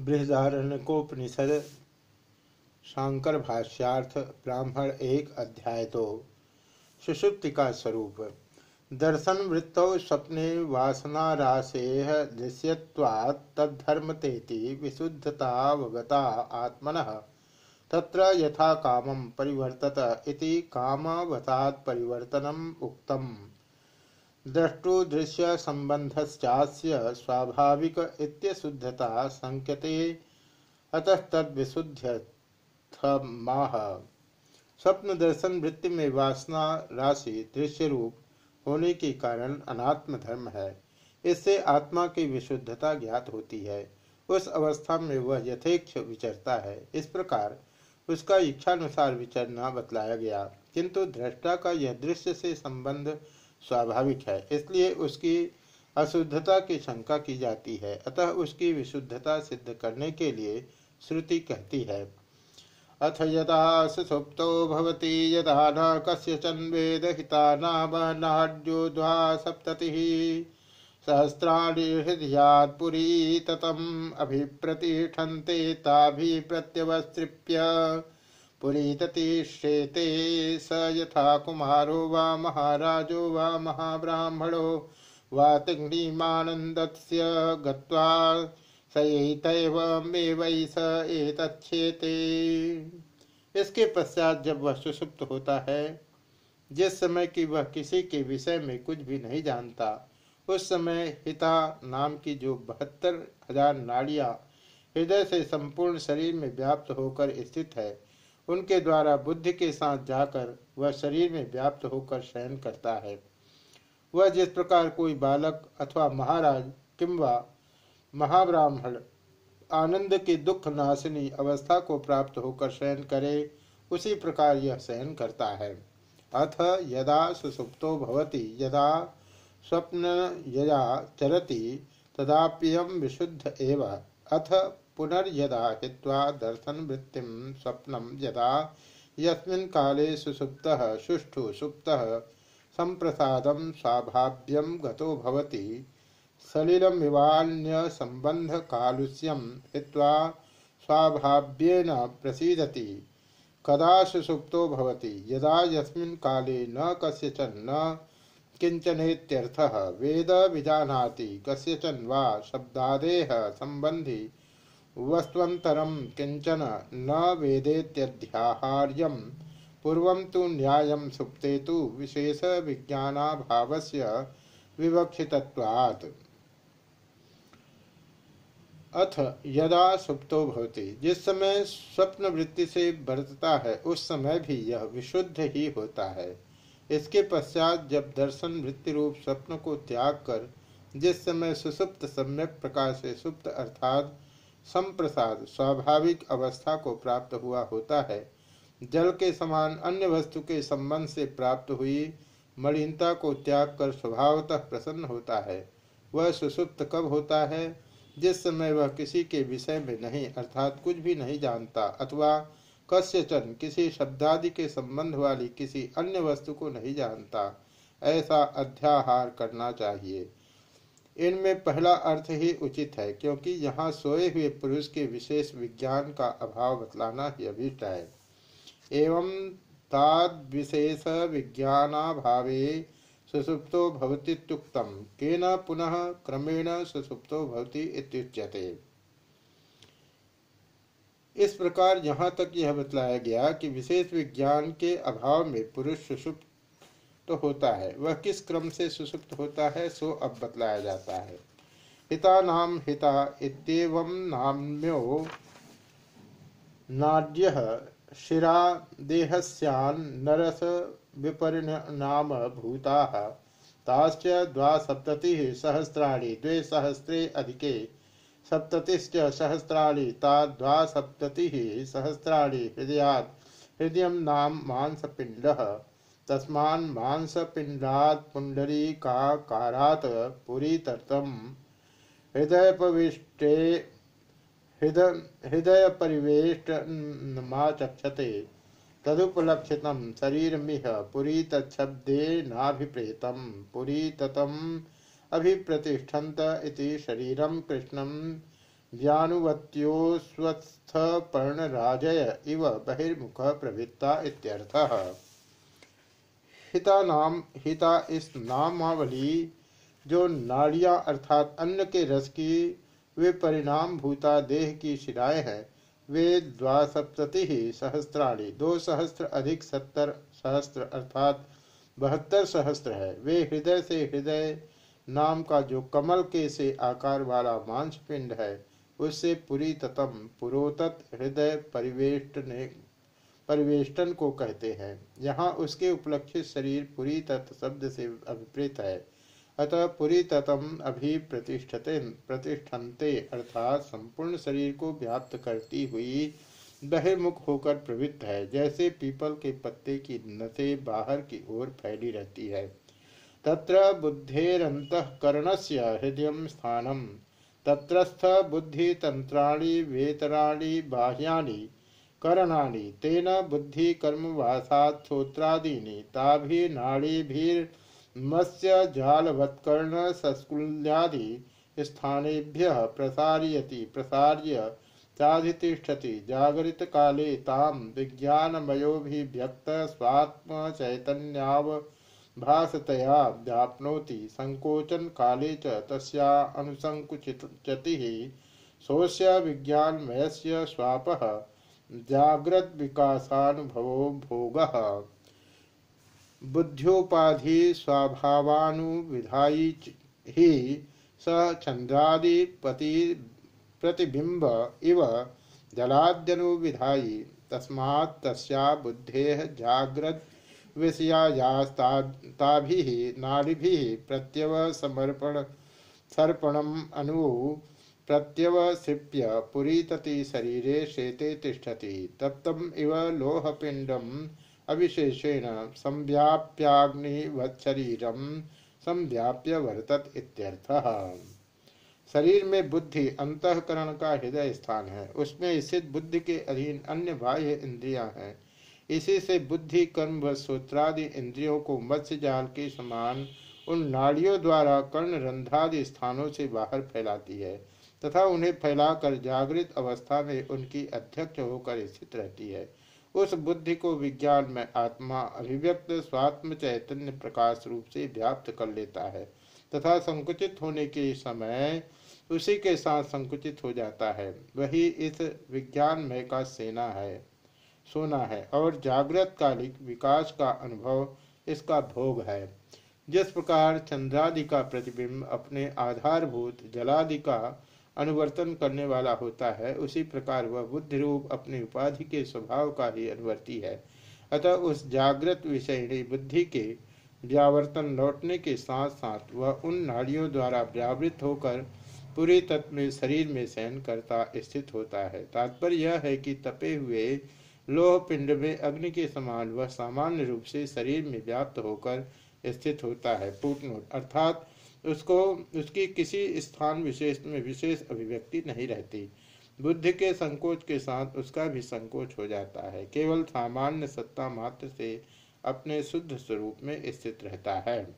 बृहदारण्यकोपनिषद, शांकर भाष्यार्थ, ब्राह्मण एक अध्याय दो। सुषुप्ति का स्वरूप। दर्शन वृत्तौ स्वप्ने वासनाराशे दृश्यवात् तद्धर्मतेति विशुद्धतावगता आत्मन। तत्र यथा कामं परिवर्तत इति कामवतात् परिवर्तनम् उक्तम्। दृष्टुदृश्य संबंधश्चास्य स्वाभाविक इत्यशुद्धता संख्यते अतः तद्विशुद्ध्यर्थमाह स्वप्न दर्शन वृत्ति में वासना राशि दृश्य रूप होने के कारण अनात्म धर्म है। इससे आत्मा की विशुद्धता ज्ञात होती है। उस अवस्था में वह यथेक्ष विचरता है। इस प्रकार उसका इच्छानुसार विचरना बतलाया गया। किंतु दृष्टा का यह दृश्य से संबंध स्वाभाविक है। इसलिए उसकी अशुद्धता की शंका की जाती है। अतः उसकी विशुद्धता सिद्ध करने के लिए श्रुति कहती है, अथ यदा सुसुप्तो भवति, यदा न वेद हिता नाड्यो द्वा सप्ततिः, सहस्राणि हृदयात् पुरी ततम् अभिप्रतिष्ठन्ते ताभिप्रत्यवस्त्रिप्य पुरीततिश्रेते स यथा कुमारो वा महाराजो वा महाब्राह्मणो वा तिङ्निमानन्दस्य गत्वा सैतैवमेवै स एतच्छेते। इसके पश्चात जब वह सुसुप्त होता है, जिस समय कि वह किसी के विषय में कुछ भी नहीं जानता, उस समय हिता नाम की जो बहत्तर हज़ार नाड़ियाँ हृदय से संपूर्ण शरीर में व्याप्त होकर स्थित है उनके द्वारा बुद्धि के साथ जाकर वह शरीर में व्याप्त होकर शयन करता है। वह जिस प्रकार कोई बालक अथवा महाराज, किंवा महाब्राह्मण आनंद की दुख नाशनी अवस्था को प्राप्त होकर शयन करे, उसी प्रकार यह शयन करता है। अथ यदा सुसुप्तो भवति, यदा स्वप्न यदा चरति तदाप्यम विशुद्ध एव। अथ पुनर्यदा हित्वा दर्शन वृत्ति स्वप्न यदा यस्मिन् काले सुसुप्तः सुष्ठु सुप्तः संप्रसादं स्वाभाव्यं गतो भवति। सलिलमिवान्यसम्बन्धकालुष्यं हित्वा स्वाभाव्येन प्रसीदति। कदा सुसुप्तो भवति? यदा यस्मिन् काले न कस्यचन, न किंचनेत्यर्थः वेद विजानाति, कस्यचन वा शब्दादेह संबंधी वस्त्वन्तरं किंचन न वेदेत्यध्याहार्यं। पूर्व तो न्याय सुप्ते तो विशेष विज्ञानाभावस्य विवक्षितत्वात्। अथ यदा सुप्तो भवति, जिस समय स्वप्न वृत्ति से बरतता है, उस समय भी यह विशुद्ध ही होता है। इसके पश्चात जब दर्शन वृत्ति रूप स्वप्न को त्याग कर, जिस समय सुसुप्त सम्यक प्रकार से सुप्त अर्थात संप्रसाद स्वाभाविक अवस्था को प्राप्त हुआ होता है। जल के समान अन्य वस्तु के संबंध से प्राप्त हुई मलिनता को त्याग कर स्वभावतः प्रसन्न होता है। वह सुसुप्त कब होता है? जिस समय वह किसी के विषय में नहीं, अर्थात कुछ भी नहीं जानता, अथवा कस्यचन किसी शब्दादि के संबंध वाली किसी अन्य वस्तु को नहीं जानता, ऐसा अध्याहार करना चाहिए। इनमें पहला अर्थ ही उचित है, क्योंकि यहाँ सोए हुए पुरुष के विशेष विज्ञान का अभाव बतलाना ही अभिष्ट है। एवं ताद विशेष विज्ञानाभावे सुसुप्तो भवती तुक्तम, केन पुनः क्रमेण सुसुप्तो भवती इत्युच्यते। इस प्रकार यहाँ तक यह बतलाया गया कि विशेष विज्ञान के अभाव में पुरुष तो होता है। वह किस क्रम से सुसुप्त होता है, सो अब बतलाया जाता है। हिता नाम हिता इतव नाम्यो नाड्य शिरा देहस्यान नरस विपरिणाम भूता ताश्च द्वासप्तति सहस्राणि द्वे सहस्रे अधिके सप्ततिश्च सहस्राणि ता द्वासप्ततिः सहस्राणि हृदयात्। हृदय नाम मांसपिंड तस्मान मांसपिंडात पुंडरीकाकारात पुरी तर्तम हृदय पविष्टे हृदय परिवेष्टमाचक्षते तदुपलक्षित शरीरमिह पुरी तब्देनाभिप्रेतम पुरी ततम अभिप्रतिष्ठन्त इति शरीरम कृष्णम व्यानुवत्योस्वस्थ पर्णराजय इव बहिर्मुख प्रवृत्ता इत्यर्थः। हिता नाम, हिता इस नामावली, जो नाड़ियाँ अर्थात अन्न के रस की, वे परिणाम भूता देह की शिराएँ हैं। वे द्वासप्तति ही सहस्त्राणी, दो सहस्त्र अधिक सत्तर सहस्त्र अर्थात बहत्तर सहस्त्र है। वे हृदय से हृदय नाम का जो कमल के से आकार वाला मांस पिंड है, उससे पुरी ततम पुरोतत हृदय परिवेष्टने परिवेष्टन को कहते हैं। यहाँ उसके उपलक्षित शरीर पुरी तत् शब्द से अभिप्रेत है। अतः पुरी ततम अभी प्रतिष्ठते, प्रतिष्ठन्ते, अर्थात संपूर्ण शरीर को व्याप्त करती हुई बहिर्मुख होकर प्रवृत्त है। जैसे पीपल के पत्ते की नसें बाहर की ओर फैली रहती है। तत्र बुद्धेरंतकरण से हृदय स्थानम तत्रस्थ बुद्धि तंत्राणी वेतराणी बाह्यानि करणानि तेन बुद्धि कर्म वासात श्रोत्रादीनि ताभि जालवत्कर्ण सस्कुल्यादि स्थानेभ्य प्रसारयति, प्रसार्य, चाधितिष्ठति। जागृत काले ताम विज्ञानमयोभिव्यक्त स्वात्म चैतन्याव भासतया व्याप्नोति। संकोचन काले च तस्या अनुसंकुचितति सोस्य विज्ञानमयस्य स्वापः जाग्रत विकासानुभवो भोग। बुद्ध्योपाधि स्वाभावानुविधायी ही स चंद्रादिपति प्रतिबिंब इव जलाद्यनुविधायी। तस्मात् तस्या बुद्धेः जाग्रत विषयायास्ताभिः नाड़िभिः प्रत्यवसमर्पण सर्पणम अनु प्रत्यवसृप्य पुरीतति शरीरे शेते तिष्ठति। तप्तम इव लोहपिंडम अविशेषेण संव्याप्याग्निवत्शरीरम संव्याप्य वर्तत इत्यर्थः। शरीर में बुद्धि अंतकरण का हृदय स्थान है। उसमें स्थित बुद्धि के अधीन अन्य बाह्य इंद्रियाँ हैं। इसी से बुद्धि, कर्म व सूत्रादि इंद्रियों को मत्स्य जाल के समान उन नाड़ियों द्वारा कर्ण रंध्रादि स्थानों से बाहर फैलाती है। तथा उन्हें फैलाकर जागृत अवस्था में उनकी अध्यक्ष होकर स्थित रहती है। उस बुद्धि को विज्ञान में आत्मा अभिव्यक्त, स्वात्म चैतन्य प्रकाश रूप से व्याप्त कर लेता है तथा संकुचित होने के समय उसी के साथ संकुचित हो जाता है। वही इस विज्ञान में का सेना है, सोना है और जागृत कालिक विकास का अनुभव इसका भोग है। जिस प्रकार चंद्रादि का प्रतिबिंब अपने आधारभूत जलादि का अनुवर्तन करने वाला होता है, उसी प्रकार वह बुद्धि रूप अपनी उपाधि के स्वभाव का ही अनुवर्ती है। अतः उस जागृत विषयणी बुद्धि के व्यावर्तन लौटने के साथ साथ वह उन नाड़ियों द्वारा व्यावृत होकर पूरी तत्व में शरीर में सहन करता स्थित होता है। तात्पर्य यह है कि तपे हुए लोह पिंड में अग्नि के समान वह सामान्य रूप से शरीर में व्याप्त होकर स्थित होता है। अर्थात उसको, उसकी किसी स्थान विशेष में विशेष अभिव्यक्ति नहीं रहती। बुद्धि के संकोच के साथ उसका भी संकोच हो जाता है। केवल सामान्य सत्ता मात्र से अपने शुद्ध स्वरूप में स्थित रहता है।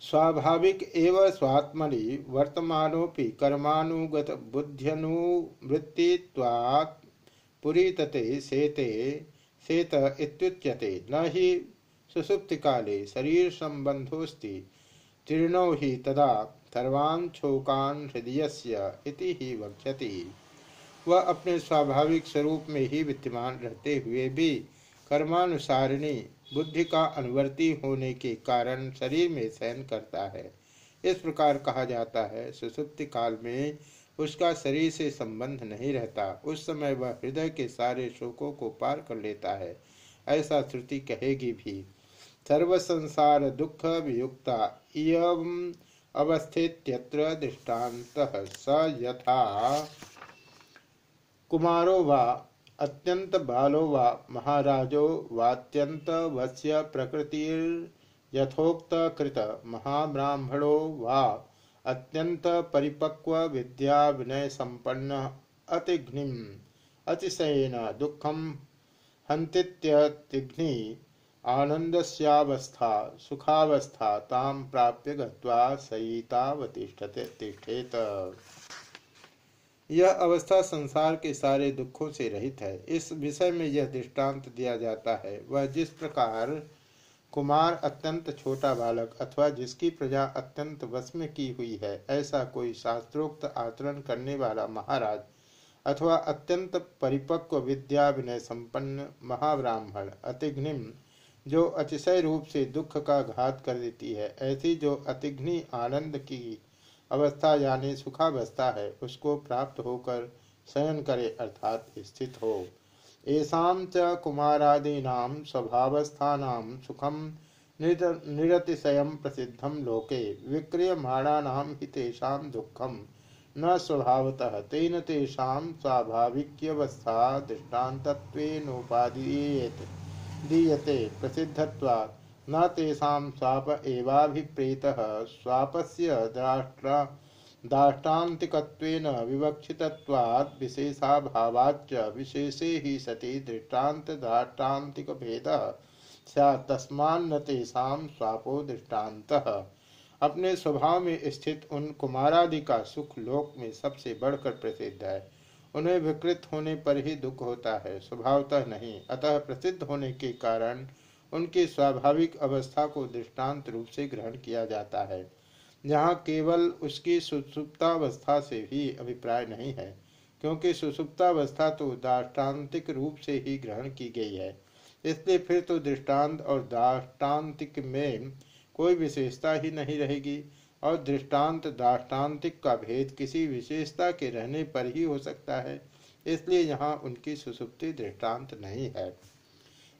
स्वाभाविक एवं स्वात्मनि वर्तमानोपि कर्मानुगत बुद्ध्यनुवृत्तित्वात् पुरीतते सेते, सेत इत्युच्यते। न ही सुसुप्ति काले शरीर संबंधोस्ति तीर्णौ ही तदा सर्वान् छोकान हृदय इति ही वक्ष्यति। वह अपने स्वाभाविक स्वरूप में ही विद्यमान रहते हुए भी कर्मानुसारिणी बुद्धि का अनुवर्ती होने के कारण शरीर में सहन करता है। इस प्रकार कहा जाता है, सुसुप्ति काल में उसका शरीर से संबंध नहीं रहता। उस समय वह हृदय के सारे शोकों को पार कर लेता है, ऐसा श्रुति कहेगी भी। सर्व संसार दुख वियुक्ता इयम अवस्थित्यत्र दृष्टांत स यथा। कुमारो वा अत्यंत बालो वा महाराजो वात्यंत वश्य प्रकृतिर यथोक्त कृत महाब्राह्मणो वा अत्यंत परिपक्व विद्या विनय संपन्न अतिघ्नि अतिशयन दुखम हंतीत्यतिघ्नि आनंदस्यावस्था सुखावस्था ताम प्राप्य गत्वा सयितावतिष्ठते तिष्ठेत। यह अवस्था संसार के सारे दुखों से रहित है। इस विषय में यह दृष्टांत दिया जाता है। वह जिस प्रकार कुमार अत्यंत छोटा बालक अथवा जिसकी प्रजा अत्यंत वश में की हुई है, ऐसा कोई शास्त्रोक्त आचरण करने वाला महाराज अथवा अत्यंत परिपक्व विद्या विनय संपन्न महाब्राह्मण अतिघ्निम जो अतिशय रूप से दुख का घात कर देती है, ऐसी जो अतिघ्नि आनंद की अवस्था यानी सुखावस्था है, उसको प्राप्त होकर शयन करे अर्थात स्थित हो। ऐसा च कुमारादीना स्वभावस्थानां सुखम निरतिशय प्रसिद्धम लोके विक्रियमाणा हि तेषां दुःखं न स्वभावतः, तेन तेषां स्वाभाविक्यवस्था दृष्टान्तत्वेनोपादीयते। दीयते, प्रसिद्धत्वात्। न तेषां स्वाप एवाभिप्रेतः, स्वापस्य द्राष्ट्रा दाष्टान्तिकत्वेन विवक्षितत्वात्। विशेषे हि सति दृष्टान्तदाष्टान्तिकभेदः स्यात् तस्मान्न तेषां स्वापो दृष्टान्तः। अपने स्वभाव में स्थित उन कुमारादि का सुख लोक में सबसे बढ़कर प्रसिद्ध है। उन्हें विकृत होने पर ही दुख होता है, स्वभावतः नहीं। अतः प्रसिद्ध होने के कारण उनकी स्वाभाविक अवस्था को दृष्टांत रूप से ग्रहण किया जाता है। जहाँ केवल उसकी सुसुप्तावस्था से भी अभिप्राय नहीं है, क्योंकि सुसुप्तावस्था तो दाष्टान्तिक रूप से ही ग्रहण की गई है। इसलिए फिर तो दृष्टांत और दाष्टान्तिक में कोई विशेषता ही नहीं रहेगी। और दृष्टांत दाष्टान्तिक का भेद किसी विशेषता के रहने पर ही हो सकता है, इसलिए यहाँ उनकी सुसुप्ति दृष्टांत नहीं है।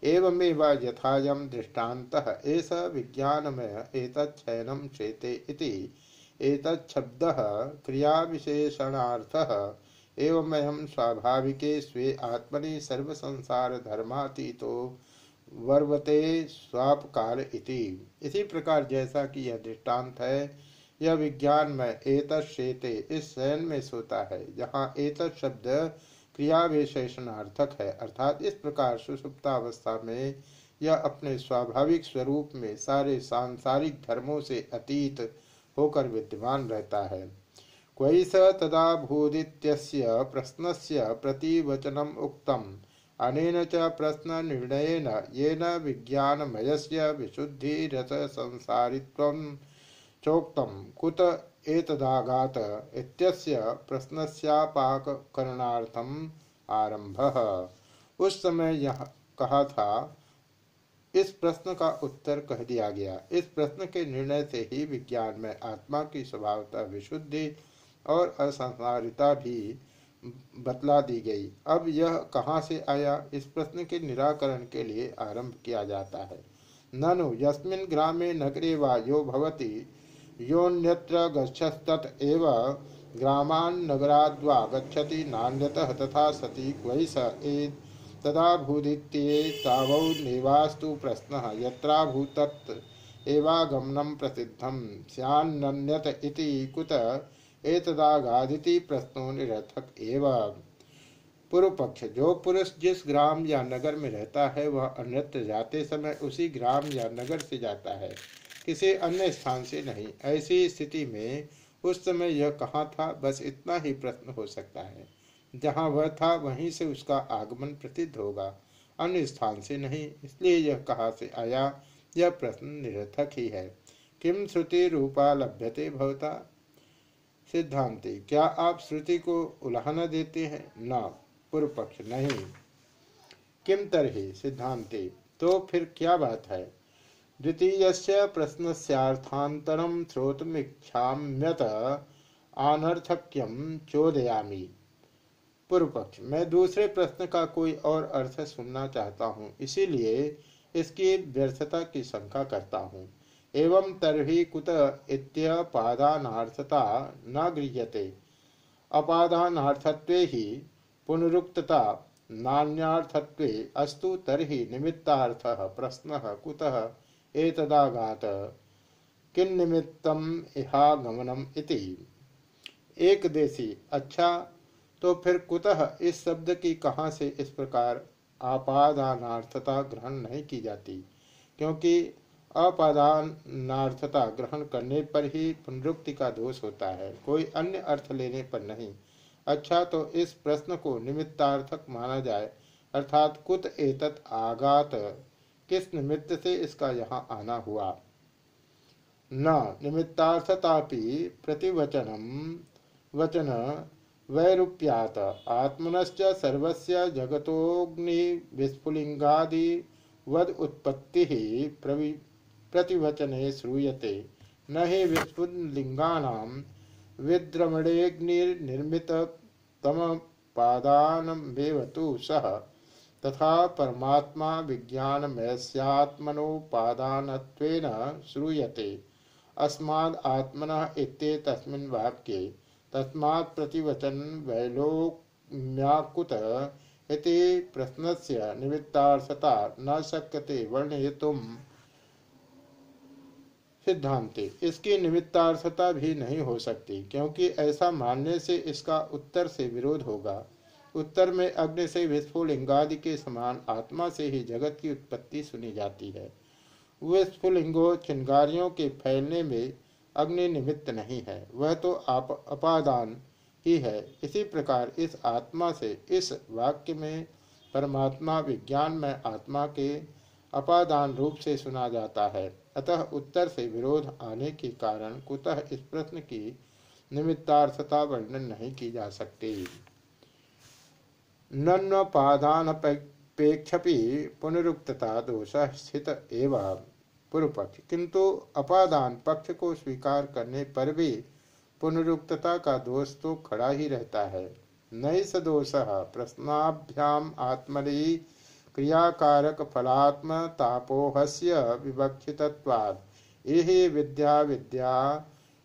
एवमेव यथायम दृष्टांत, एष विज्ञानमय एतच्छयनम श्रेते इति। एतच्छब्दः क्रियाविशेषणार्थः, एवमयं स्वाभाविके स्वे आत्मनि सर्वसंसारधर्मातीतो वर्वते स्वाप काल इति। इसी प्रकार जैसा कि यह दृष्टांत है यह विज्ञान में एत शेते इस शयन में सोता है। जहाँ एत शब्द क्रिया विशेषणार्थक है, अर्थात इस प्रकार सुसुप्तावस्था में यह अपने स्वाभाविक स्वरूप में सारे सांसारिक धर्मों से अतीत होकर विद्यमान रहता है। क्वई स तदा भूदित्यस्य प्रश्नस्य प्रतिवचनम उक्तम। अनेन च प्रश्न निर्णयन येन विज्ञानमयस्य विशुद्धिरस संसारित्वं चोक्तम कुत एतदागात इत्यस्य प्रश्नस्यापाकरणार्थम आरंभ उस समय यह कहा था, इस प्रश्न का उत्तर कह दिया गया। इस प्रश्न के निर्णय से ही विज्ञान में आत्मा की स्वभावता विशुद्धि और असंसारिता भी बतला दी गई। अब यह कहाँ से आया? इस प्रश्न के निराकरण के लिए आरंभ किया जाता है। ननु, यस्मिन ग्रामे नगरे वा यो भवति योन्यत्र गच्छस्तत एव ग्रामान् नगराद्वा गच्छति नान्यतः तथा सति वै स एद तदा भूदित्ये तावौ नेवास्तु प्रश्नः यत्राभूतत् एवागमनं प्रसिद्धं स्यान्नन्यत इति कुत एतदागादिति प्रश्नो निरर्थक एवं। पूर्व पक्ष जो पुरुष जिस ग्राम या नगर में रहता है, वह अन्यत्र जाते समय उसी ग्राम या नगर से जाता है। किसी अन्य स्थान से नहीं। ऐसी स्थिति में उस समय यह कहाँ था, बस इतना ही प्रश्न हो सकता है। जहाँ वह था, वहीं से उसका आगमन प्रसिद्ध होगा। अन्य स्थान से नहीं, इसलिए यह कहाँ से आया, यह प्रश्न निरर्थक ही है। किम श्रुति रूपा लभ्यते भवता? सिद्धांति, क्या आप श्रुति को उल्हाना देते हैं? न पूर्व पक्ष नहीं। किम तरही? सिद्धांति तो फिर क्या बात है? द्वितीय प्रश्न श्रोतमीक्षा श्रोतमीक्षाम्यत अनर्थक्यम चोदयामी। पूर्व पक्ष मैं दूसरे प्रश्न का कोई और अर्थ सुनना चाहता हूँ, इसीलिए इसकी व्यर्थता की शंका करता हूँ। एवं तर्हि कुत इत्यपादानार्थता न गृह्यते। अपादानार्थत्वे हि पुनरुक्तता, नान्यार्थत्वे अस्तु तर्हि निमित्तार्थः, प्रश्नः कुतः? एतदागात किन्निमित्तम इहागमनम इति। एक देशी अच्छा तो फिर कुतः इस शब्द की कहाँ से इस प्रकार आपादानार्थता ग्रहण नहीं की जाती? क्योंकि अपादानार्थता ग्रहण करने पर ही पुनरुक्ति का दोष होता है, कोई अन्य अर्थ लेने पर नहीं। अच्छा तो इस प्रश्न को निमित्तार्थक माना जाए, अर्थात कुत एतत् आगात किस निमित्त से इसका यहाँ आना हुआ? न, निमित्तार्थतापि प्रतिवचनम वचन वैरूप्यात, आत्मनश्च सर्वस्य जगतोग्नि विस्फुलिंगादि वद उत्पत्ति प्रतिवचने श्रूयते। न हि विस्फुलिंगानां विद्रमणेग्निर्निर्मित तम पादानमेव तु सह तथा परमात्मा विज्ञानमयस्यात्मनोपादानत्वेन श्रूयते। अस्माद् आत्मनः इत्येतस्मिन् वाक्ये तस्मात् प्रतिवचन वैलोक्याकुत इति प्रश्नस्य निमित्तार्थता न शक्यते वर्णयितुम सिद्धांति इसकी निमित्तार्थता भी नहीं हो सकती, क्योंकि ऐसा मानने से इसका उत्तर से विरोध होगा। उत्तर में अग्नि से विस्फुलिंगादि के समान आत्मा से ही जगत की उत्पत्ति सुनी जाती है। विस्फुलिंगो चिंगारियों के फैलने में अग्नि निमित्त नहीं है। वह तो आप, अपादान ही है। इसी प्रकार इस आत्मा से, इस वाक्य में परमात्मा विज्ञान में आत्मा के अपादान रूप से सुना जाता है। अतः उत्तर से विरोध आने के कारण कुतः इस प्रश्न की निमित्तार्थता वर्णन नहीं की जा सकती। नन्वपादानपेक्षपि पुनरुक्तता दोष स्थित एवं पूर्व पक्ष किंतु अपादान पक्ष को स्वीकार करने पर भी पुनरुक्तता का दोष तो खड़ा ही रहता है। नई सदोष प्रश्नाभ्याम आत्मनि क्रियाकारक फलात्म तापोहस्य विवक्षितवाद यही विद्या विद्या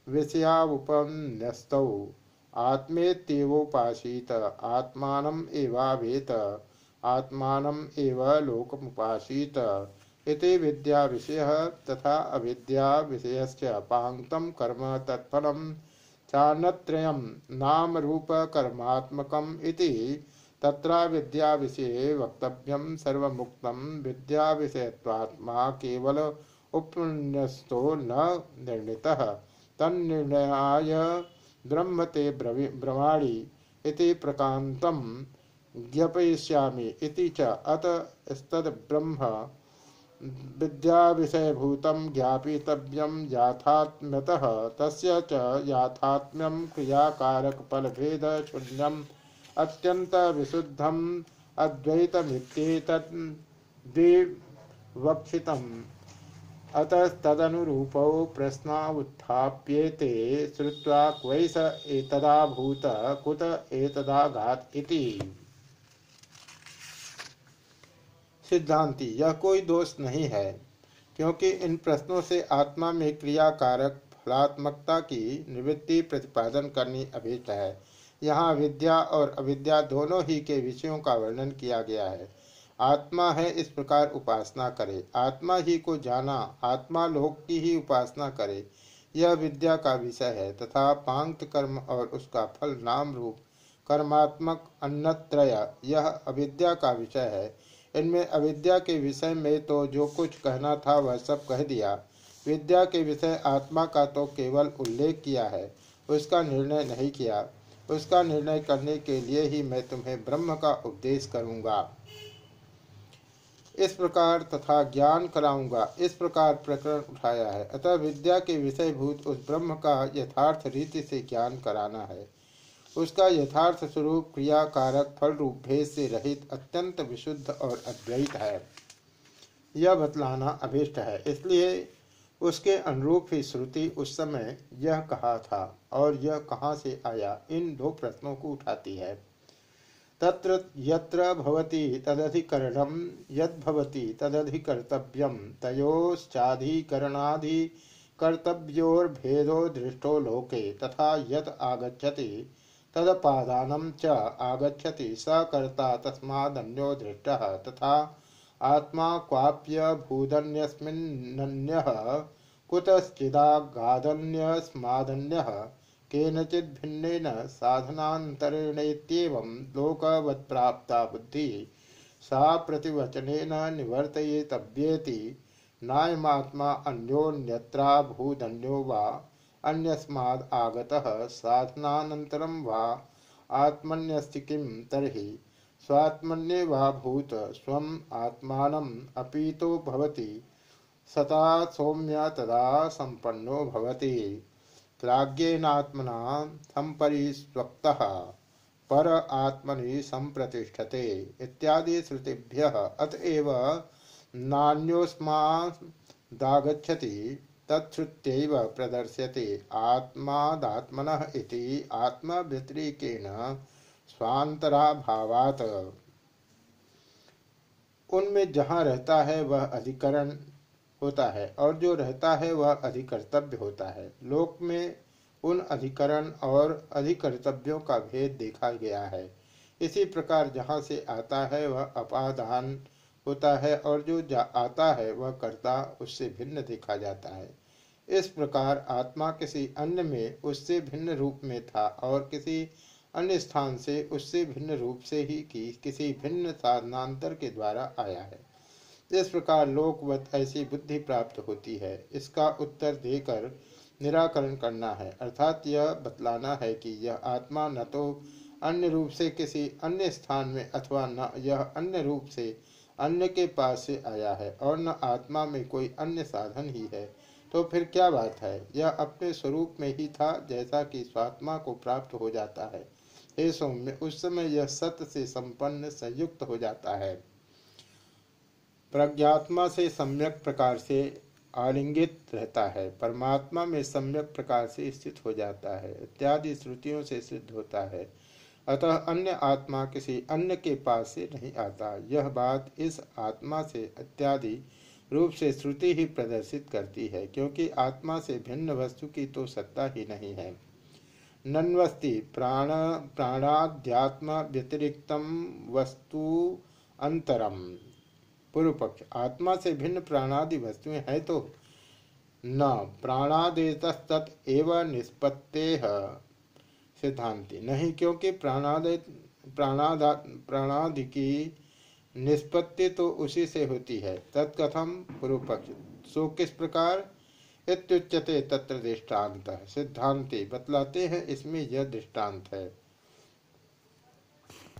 विषयावुपन्यस्तौ। आत्मेत्येवोपासीत आत्मानम एवावेत आत्मानम एव लोकमुपासीत। इति विद्या विषय तथा अविद्या विषय से पांगतम कर्म तत्फल चान्नत्रयम नाम रूप कर्मात्मकम इति। तत्रा विद्या विषय वक्तव्यम सर्वमुक्तम विद्या विषयत्वात्मा केवल उपन्यस्तो न निर्णितः। तन्निर्णयाय ब्रह्मते ब्रह्माणि इति प्रकांतम ज्ञापयिष्यामि इति च अत स्तद ब्रह्म विद्या विषयभूत ज्ञापितव्यम याथात्म्यतः तस्य च याथात्म्यम क्रियाकारक फलभेद शून्यम अतस्तदनुरूपौ प्रश्ना उत्थाप्येते श्रुत्वा क्वैस एतदाभूत कुत एतदाघात इति। सिद्धांति, यह कोई दोष नहीं है, क्योंकि इन प्रश्नों से आत्मा में क्रियाकारक फलात्मकता की निवृत्ति प्रतिपादन करनी अभिष्ट है। यहाँ विद्या और अविद्या दोनों ही के विषयों का वर्णन किया गया है। आत्मा है, इस प्रकार उपासना करे। आत्मा ही को जाना, आत्मा लोक की ही उपासना करे, यह विद्या का विषय है, तथा पांक्त कर्म और उसका फल नाम रूप कर्मात्मक अन्नत्रय, यह अविद्या का विषय है। इनमें अविद्या के विषय में तो जो कुछ कहना था, वह सब कह दिया। विद्या के विषय आत्मा का तो केवल उल्लेख किया है, उसका निर्णय नहीं किया। उसका निर्णय करने के लिए ही मैं तुम्हें ब्रह्म का उपदेश करूँगा। इस प्रकार तथा ज्ञान कराऊँगा। इस प्रकार प्रकरण उठाया है। अतः विद्या के विषयभूत उस ब्रह्म का यथार्थ रीति से ज्ञान कराना है। उसका यथार्थ स्वरूप क्रियाकारक फल रूप भेद से रहित अत्यंत विशुद्ध और अद्वैत है। यह बतलाना अभिष्ट है। इसलिए उसके अनुरूप ही श्रुति उस समय यह कहा था और यह कहाँ से आया, इन दो प्रश्नों को उठाती है। तत्र यत्र भवति तदधिकरणम यद भवति तदधिकर्तव्यम तयोश्चाधिकरणाधि दृष्टो लोके, तथा यत आगच्छति तदपादान च आगछति स कर्ता तस्मादन्यो दृष्ट, तथा आत्मा क्वाप्य भूदन्यस्मिन्नन्यः कुतश्चिदागादन्यस्मादन्यः। केनचित् भिन्नेन साधनान्तरेणेत्येवं लोकवत्प्राप्ता बुद्धिः। सा प्रतिवचनेन निवर्तयेतव्येति। नायमात्मा अन्योन्यत्रा भूदन्यो वा, अन्यस्माद् आगतः साधनानन्तरं वा, आत्मन्यस्ति किम तर्हि? स्वात्मन्ये वा भूत, स्वम आत्मानम अपीतो भवति। सता सौम्य तदा संपन्नो भवति। प्राज्ञेनात्मना संपरिस्वक्तः, पर आत्मनि संप्रतिष्ठते इत्यादि श्रुतिभ्य। अतएव नान्योस्मादागछति तत्श्रुत्यैव प्रदर्श्यते आत्मादात्मनः इति आत्मव्यतिरेकेण स्वांतराभावात उनमें जहाँ रहता है वह अधिकरण होता है और जो रहता है वह अधिकर्तव्य होता है। लोक में उन अधिकरण और अधिकर्तव्यों का भेद देखा गया है। इसी प्रकार जहाँ से आता है वह अपादान होता है और जो आता है वह कर्ता उससे भिन्न देखा जाता है। इस प्रकार आत्मा किसी अन्य में उससे भिन्न रूप में था और किसी अन्य स्थान से उससे भिन्न रूप से ही की किसी भिन्न साधनांतर के द्वारा आया है। इस प्रकार लोकवत ऐसी बुद्धि प्राप्त होती है। इसका उत्तर देकर निराकरण करना है। अर्थात यह बतलाना है कि यह आत्मा न तो अन्य रूप से किसी अन्य स्थान में अथवा न, यह अन्य रूप से अन्य के पास से आया है और न आत्मा में कोई अन्य साधन ही है। तो फिर क्या बात है? यह अपने स्वरूप में ही था जैसा कि स्वात्मा को प्राप्त हो जाता है। हे सौम्य, उस समय यह सत्य से संपन्न संयुक्त हो जाता है। प्रज्ञात्मा से सम्यक प्रकार से आलिंगित रहता है, परमात्मा में सम्यक प्रकार से स्थित हो जाता है, इत्यादि श्रुतियों से सिद्ध होता है। अतः अन्य आत्मा किसी अन्य के पास से नहीं आता। यह बात इस आत्मा से इत्यादि रूप से श्रुति ही प्रदर्शित करती है, क्योंकि आत्मा से भिन्न वस्तु की तो सत्ता ही नहीं है। नन्वस्ति प्राण, प्राणाध्यात्म व्यतिरिक्तम वस्तु अंतरम। पूर्व पक्ष आत्मा से भिन्न प्राणादि वस्तुएँ हैं तो न प्राणादेत निष्पत्ते। सिद्धांति, नहीं, क्योंकि प्राणादि, प्राणादा, प्राणादि की निष्पत्ति तो उसी से होती है। तत्कथम पूर्व पक्ष सो किस प्रकार? इत्युच्यते तत्र दृष्टांत सिद्धांति बतलाते हैं, इसमें यह दृष्टांत है।